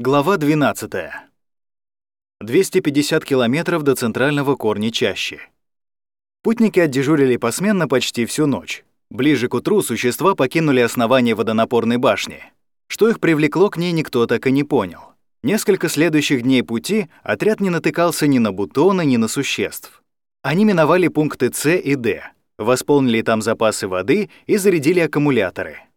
Глава 12. 250 километров до центрального корня чащи. Путники отдежурили посменно почти всю ночь. Ближе к утру существа покинули основание водонапорной башни. Что их привлекло к ней, никто так и не понял. Несколько следующих дней пути отряд не натыкался ни на бутоны, ни на существ. Они миновали пункты С и Д, восполнили там запасы воды и зарядили аккумуляторы —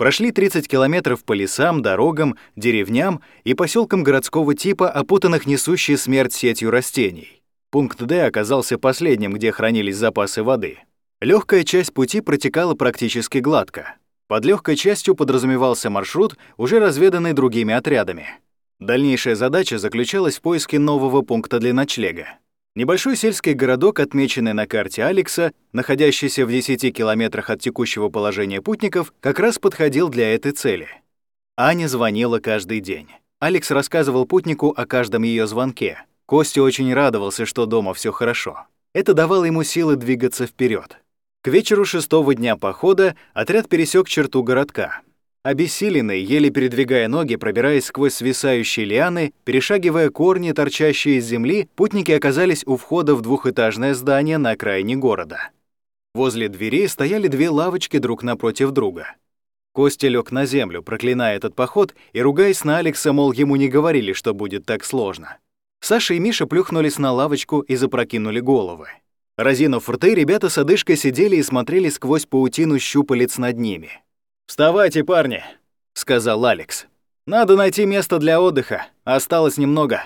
Прошли 30 километров по лесам, дорогам, деревням и поселкам городского типа, опутанных несущей смерть сетью растений. Пункт Д оказался последним, где хранились запасы воды. Легкая часть пути протекала практически гладко. Под легкой частью подразумевался маршрут, уже разведанный другими отрядами. Дальнейшая задача заключалась в поиске нового пункта для ночлега. Небольшой сельский городок, отмеченный на карте Алекса, находящийся в 10 километрах от текущего положения путников, как раз подходил для этой цели. Аня звонила каждый день. Алекс рассказывал путнику о каждом ее звонке. Костя очень радовался, что дома все хорошо. Это давало ему силы двигаться вперед. К вечеру шестого дня похода отряд пересек черту городка. Обессиленные, еле передвигая ноги, пробираясь сквозь свисающие лианы, перешагивая корни, торчащие из земли, путники оказались у входа в двухэтажное здание на окраине города. Возле дверей стояли две лавочки друг напротив друга. Костя лег на землю, проклиная этот поход и ругаясь на Алекса, мол, ему не говорили, что будет так сложно. Саша и Миша плюхнулись на лавочку и запрокинули головы. Разинув рты, ребята с одышкой сидели и смотрели сквозь паутину щупалец над ними. «Вставайте, парни», — сказал Алекс. «Надо найти место для отдыха. Осталось немного».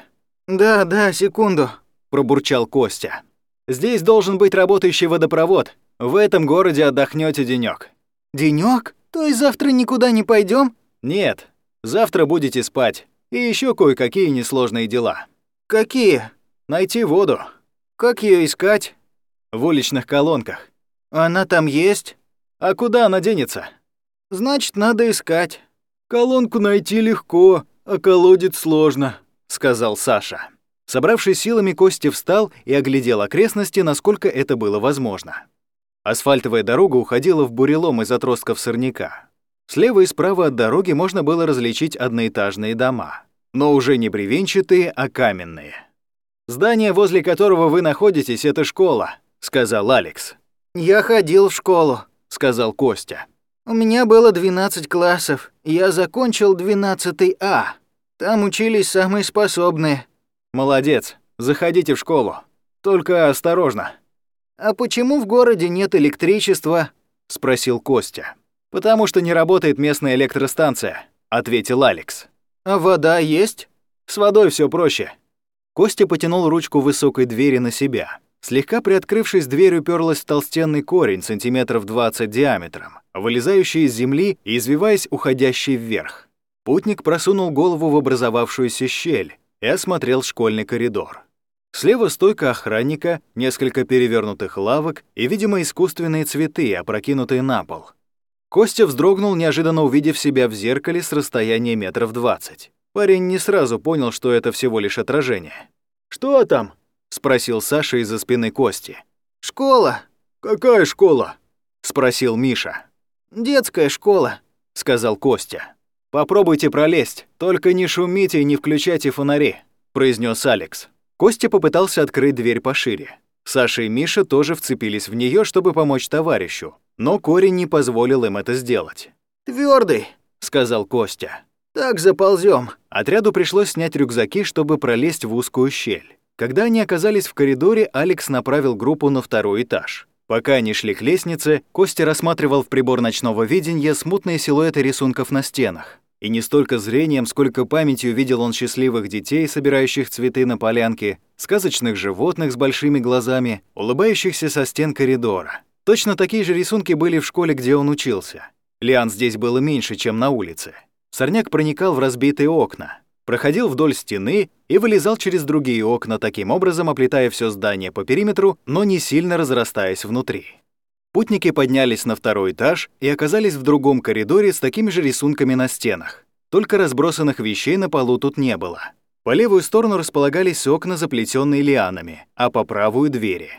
«Да, да, секунду», — пробурчал Костя. «Здесь должен быть работающий водопровод. В этом городе отдохнете денёк». «Денёк? То есть завтра никуда не пойдем? «Нет. Завтра будете спать. И еще кое-какие несложные дела». «Какие?» «Найти воду». «Как ее искать?» «В уличных колонках». «Она там есть?» «А куда она денется?» Значит, надо искать. Колонку найти легко, а колодец сложно, сказал Саша. Собравшись силами, Костя встал и оглядел окрестности, насколько это было возможно. Асфальтовая дорога уходила в бурелом из отростков сорняка. Слева и справа от дороги можно было различить одноэтажные дома, но уже не бревенчатые, а каменные. «Здание, возле которого вы находитесь, — это школа», — сказал Алекс. «Я ходил в школу», — сказал Костя. У меня было 12 классов. Я закончил 12 А. Там учились самые способные. Молодец. Заходите в школу. Только осторожно. А почему в городе нет электричества? спросил Костя. Потому что не работает местная электростанция, ответил Алекс. А вода есть? С водой все проще. Костя потянул ручку высокой двери на себя. Слегка приоткрывшись, дверь уперлась в толстенный корень сантиметров 20 диаметром, вылезающий из земли и извиваясь, уходящий вверх. Путник просунул голову в образовавшуюся щель и осмотрел школьный коридор. Слева стойка охранника, несколько перевернутых лавок и, видимо, искусственные цветы, опрокинутые на пол. Костя вздрогнул, неожиданно увидев себя в зеркале с расстояния метров двадцать. Парень не сразу понял, что это всего лишь отражение. «Что там?» Спросил Саша из-за спины Кости. Школа. Какая школа? спросил Миша. Детская школа, сказал Костя. Попробуйте пролезть, только не шумите и не включайте фонари, произнес Алекс. Костя попытался открыть дверь пошире. Саша и Миша тоже вцепились в нее, чтобы помочь товарищу, но корень не позволил им это сделать. Твердый, сказал Костя. Так заползем. Отряду пришлось снять рюкзаки, чтобы пролезть в узкую щель. Когда они оказались в коридоре, Алекс направил группу на второй этаж. Пока они шли к лестнице, Костя рассматривал в прибор ночного видения смутные силуэты рисунков на стенах. И не столько зрением, сколько памятью видел он счастливых детей, собирающих цветы на полянке, сказочных животных с большими глазами, улыбающихся со стен коридора. Точно такие же рисунки были в школе, где он учился. Лиан здесь было меньше, чем на улице. Сорняк проникал в разбитые окна проходил вдоль стены и вылезал через другие окна, таким образом оплетая все здание по периметру, но не сильно разрастаясь внутри. Путники поднялись на второй этаж и оказались в другом коридоре с такими же рисунками на стенах. Только разбросанных вещей на полу тут не было. По левую сторону располагались окна, заплетенные лианами, а по правую — двери.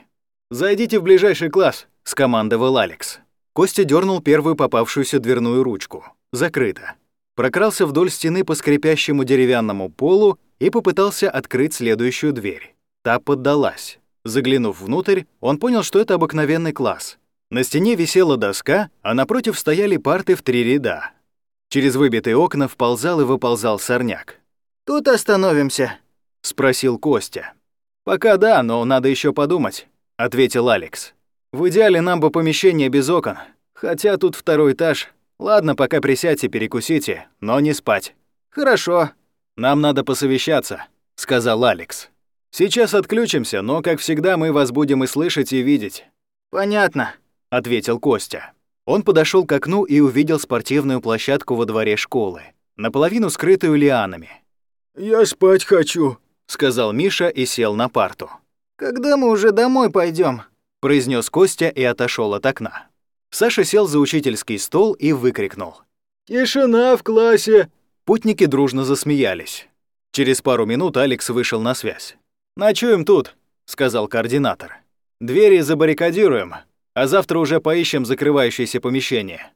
«Зайдите в ближайший класс», — скомандовал Алекс. Костя дернул первую попавшуюся дверную ручку. Закрыто. Прокрался вдоль стены по скрипящему деревянному полу и попытался открыть следующую дверь. Та поддалась. Заглянув внутрь, он понял, что это обыкновенный класс. На стене висела доска, а напротив стояли парты в три ряда. Через выбитые окна вползал и выползал сорняк. «Тут остановимся», — спросил Костя. «Пока да, но надо еще подумать», — ответил Алекс. «В идеале нам бы помещение без окон, хотя тут второй этаж. Ладно, пока присядьте, перекусите, но не спать». «Хорошо». «Нам надо посовещаться», — сказал Алекс. «Сейчас отключимся, но, как всегда, мы вас будем и слышать, и видеть». «Понятно», — ответил Костя. Он подошел к окну и увидел спортивную площадку во дворе школы, наполовину скрытую лианами. «Я спать хочу», — сказал Миша и сел на парту. «Когда мы уже домой пойдем? произнес Костя и отошел от окна. Саша сел за учительский стол и выкрикнул. «Тишина в классе!» Путники дружно засмеялись. Через пару минут Алекс вышел на связь. «Ночуем тут», — сказал координатор. «Двери забаррикадируем, а завтра уже поищем закрывающееся помещение».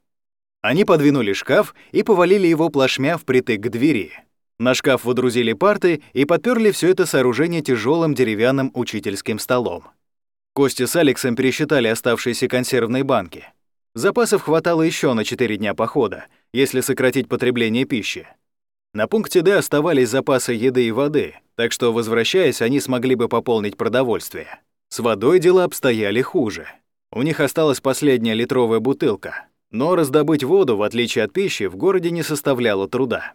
Они подвинули шкаф и повалили его плашмя впритык к двери. На шкаф водрузили парты и подперли все это сооружение тяжелым деревянным учительским столом. Костя с Алексом пересчитали оставшиеся консервные банки. Запасов хватало еще на 4 дня похода, если сократить потребление пищи. На пункте Д оставались запасы еды и воды, так что, возвращаясь, они смогли бы пополнить продовольствие. С водой дела обстояли хуже. У них осталась последняя литровая бутылка, но раздобыть воду, в отличие от пищи, в городе не составляло труда.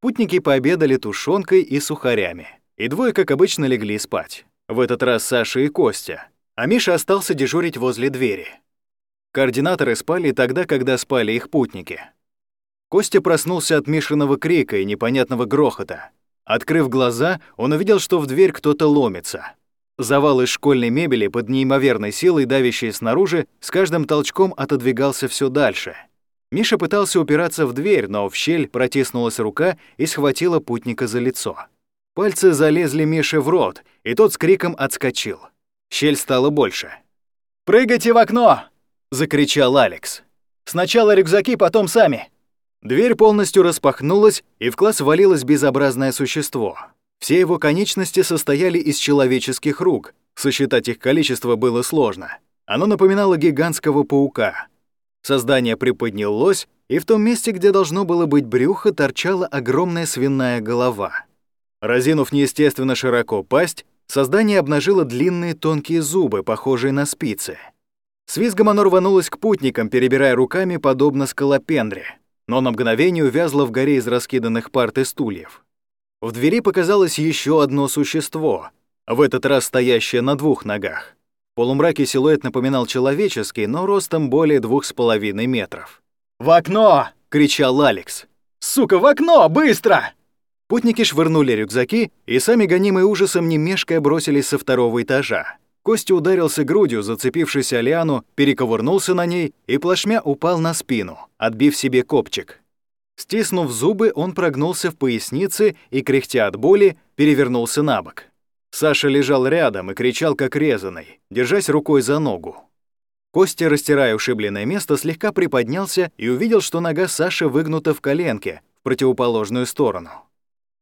Путники пообедали тушенкой и сухарями, и двое, как обычно, легли спать. В этот раз Саша и Костя, а Миша остался дежурить возле двери. Координаторы спали тогда, когда спали их путники. Костя проснулся от Мишиного крика и непонятного грохота. Открыв глаза, он увидел, что в дверь кто-то ломится. Завал из школьной мебели под неимоверной силой, давящей снаружи, с каждым толчком отодвигался все дальше. Миша пытался упираться в дверь, но в щель протиснулась рука и схватила путника за лицо. Пальцы залезли Мише в рот, и тот с криком отскочил. Щель стала больше. «Прыгайте в окно!» — закричал Алекс. «Сначала рюкзаки, потом сами!» Дверь полностью распахнулась, и в класс валилось безобразное существо. Все его конечности состояли из человеческих рук. Сосчитать их количество было сложно. Оно напоминало гигантского паука. Создание приподнялось, и в том месте, где должно было быть брюхо, торчала огромная свиная голова. Разинув неестественно широко пасть, создание обнажило длинные тонкие зубы, похожие на спицы. С визгом оно рванулось к путникам, перебирая руками, подобно скалопендре, но на мгновение увязло в горе из раскиданных парт и стульев. В двери показалось еще одно существо, в этот раз стоящее на двух ногах. В полумраке силуэт напоминал человеческий, но ростом более двух с половиной метров. «В окно!» — кричал Алекс. «Сука, в окно! Быстро!» Путники швырнули рюкзаки и сами гонимые ужасом не мешкая бросились со второго этажа. Костя ударился грудью, зацепившись о перековырнулся на ней и плашмя упал на спину, отбив себе копчик. Стиснув зубы, он прогнулся в пояснице и, кряхтя от боли, перевернулся на бок. Саша лежал рядом и кричал как резаный, держась рукой за ногу. Костя, растирая ушибленное место, слегка приподнялся и увидел, что нога Саши выгнута в коленке в противоположную сторону.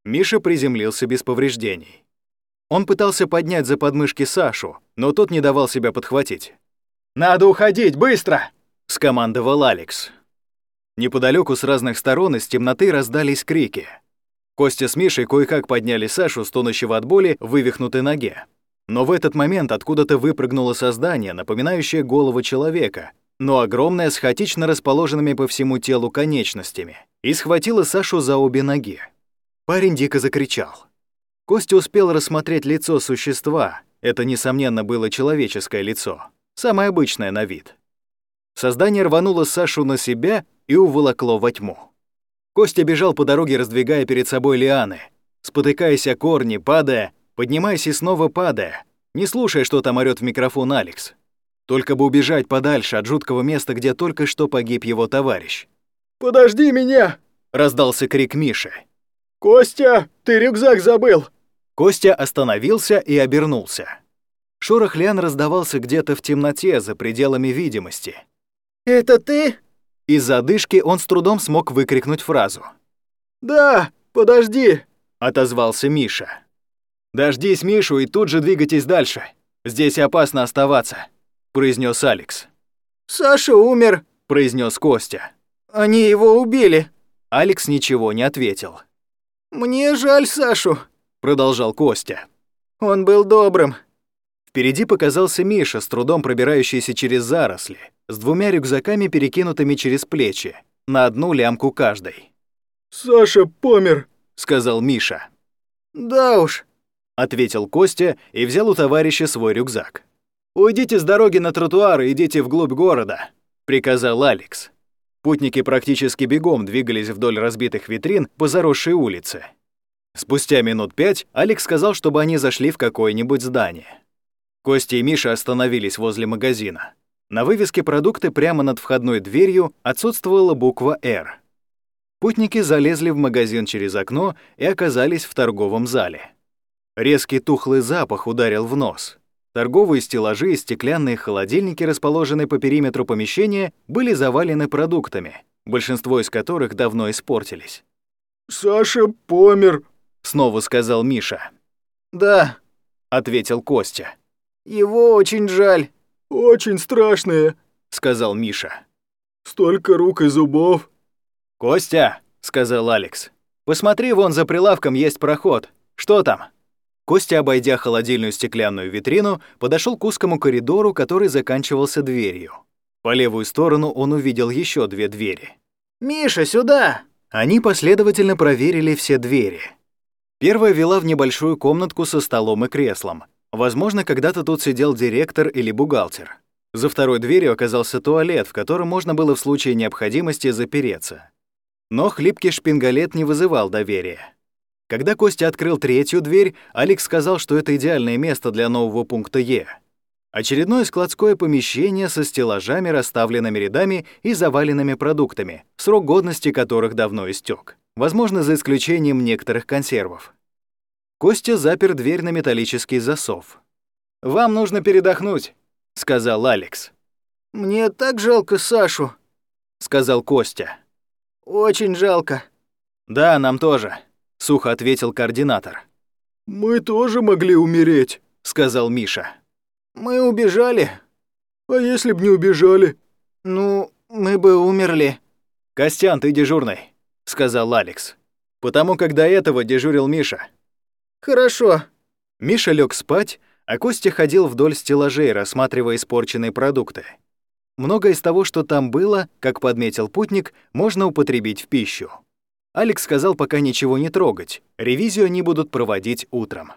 Миша приземлился без повреждений. Он пытался поднять за подмышки Сашу, но тот не давал себя подхватить. «Надо уходить, быстро!» — скомандовал Алекс. Неподалеку с разных сторон из темноты раздались крики. Костя с Мишей кое-как подняли Сашу, стонущего от боли, вывихнутой ноге. Но в этот момент откуда-то выпрыгнуло создание, напоминающее голову человека, но огромное, с хаотично расположенными по всему телу конечностями, и схватило Сашу за обе ноги. Парень дико закричал. Костя успел рассмотреть лицо существа. Это, несомненно, было человеческое лицо, самое обычное на вид. Создание рвануло Сашу на себя и уволокло во тьму. Костя бежал по дороге, раздвигая перед собой лианы, спотыкаясь о корни, падая, поднимаясь и снова падая, не слушая, что там орёт в микрофон Алекс. Только бы убежать подальше от жуткого места, где только что погиб его товарищ. «Подожди меня!» — раздался крик Миши. «Костя, ты рюкзак забыл!» Костя остановился и обернулся. Шорох лиан раздавался где-то в темноте, за пределами видимости. «Это ты?» Из-за одышки он с трудом смог выкрикнуть фразу. «Да, подожди!» — отозвался Миша. «Дождись Мишу и тут же двигайтесь дальше. Здесь опасно оставаться», — произнес Алекс. «Саша умер», — произнес Костя. «Они его убили». Алекс ничего не ответил. «Мне жаль Сашу», — продолжал Костя. «Он был добрым». Впереди показался Миша, с трудом пробирающийся через заросли, с двумя рюкзаками, перекинутыми через плечи, на одну лямку каждой. «Саша помер», — сказал Миша. «Да уж», — ответил Костя и взял у товарища свой рюкзак. «Уйдите с дороги на тротуар и идите вглубь города», — приказал Алекс. Путники практически бегом двигались вдоль разбитых витрин по заросшей улице. Спустя минут пять Алекс сказал, чтобы они зашли в какое-нибудь здание. Костя и Миша остановились возле магазина. На вывеске продукты прямо над входной дверью отсутствовала буква «Р». Путники залезли в магазин через окно и оказались в торговом зале. Резкий тухлый запах ударил в нос. Торговые стеллажи и стеклянные холодильники, расположенные по периметру помещения, были завалены продуктами, большинство из которых давно испортились. «Саша помер», — снова сказал Миша. «Да», — ответил Костя. «Его очень жаль». «Очень страшные», — сказал Миша. «Столько рук и зубов». «Костя», — сказал Алекс, — «посмотри, вон за прилавком есть проход. Что там?» Костя, обойдя холодильную стеклянную витрину, подошел к узкому коридору, который заканчивался дверью. По левую сторону он увидел еще две двери. «Миша, сюда!» Они последовательно проверили все двери. Первая вела в небольшую комнатку со столом и креслом. Возможно, когда-то тут сидел директор или бухгалтер. За второй дверью оказался туалет, в котором можно было в случае необходимости запереться. Но хлипкий шпингалет не вызывал доверия. Когда Костя открыл третью дверь, Алекс сказал, что это идеальное место для нового пункта Е. Очередное складское помещение со стеллажами, расставленными рядами и заваленными продуктами, срок годности которых давно истек, возможно, за исключением некоторых консервов. Костя запер дверь на металлический засов. «Вам нужно передохнуть», — сказал Алекс. «Мне так жалко Сашу», — сказал Костя. «Очень жалко». «Да, нам тоже», — сухо ответил координатор. «Мы тоже могли умереть», — сказал Миша. «Мы убежали». «А если б не убежали?» «Ну, мы бы умерли». «Костян, ты дежурный», — сказал Алекс. «Потому как до этого дежурил Миша». «Хорошо». Миша лег спать, а Костя ходил вдоль стеллажей, рассматривая испорченные продукты. Многое из того, что там было, как подметил путник, можно употребить в пищу. Алекс сказал пока ничего не трогать, ревизию они будут проводить утром.